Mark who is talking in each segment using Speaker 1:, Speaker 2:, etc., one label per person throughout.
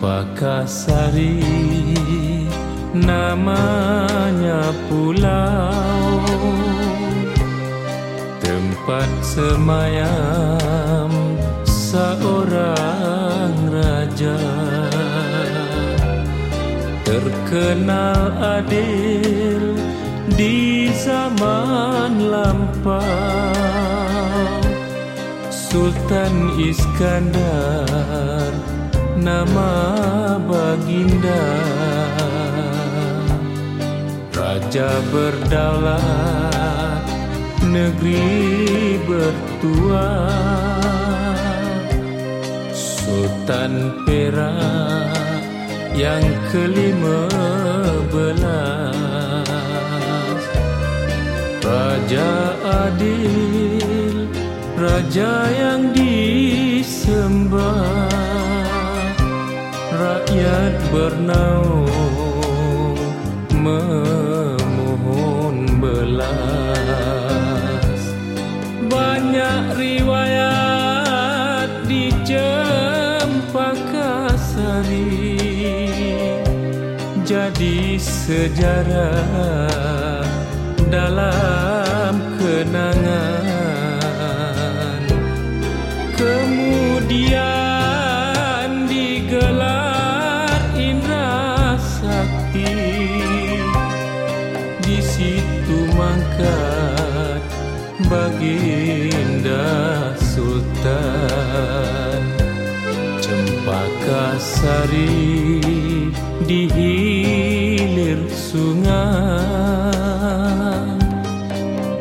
Speaker 1: Cempaka Sari namanya pulau. Tempat semayam seorang raja. Terkenal adil di zaman lampau. Sultan Iskandar nama baginda. Raja berdaulat negeri bertua. Sultan Perak yang kelima belas. Raja Adil Raja yang disembah Rakyat bernaung Memohon belas. Banyak riwayat di Cempaka Sari. Jadi sejarah dalam kenangan situ mangkat Baginda Sultan. Cempaka Sari di hilir sungai.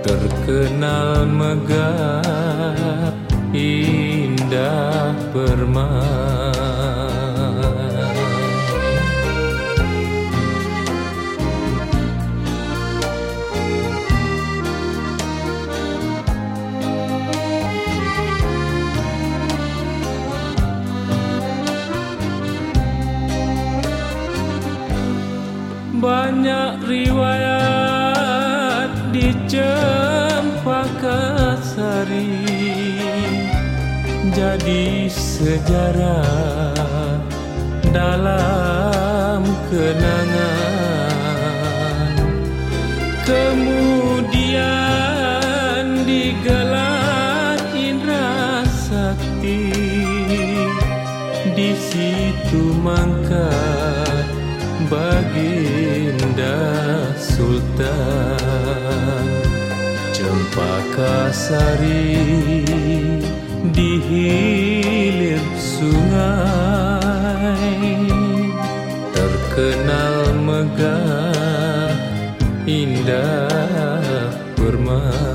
Speaker 1: Terkenal megah indah permai Banyak riwayat di Cempaka Sari. Jadi sejarah dalam kenangan. Kemudian digelar Indra Sakti. Di situ mangkat baginda Sultan Cempaka Sari di hilir sungai. Terkenal megah indah permai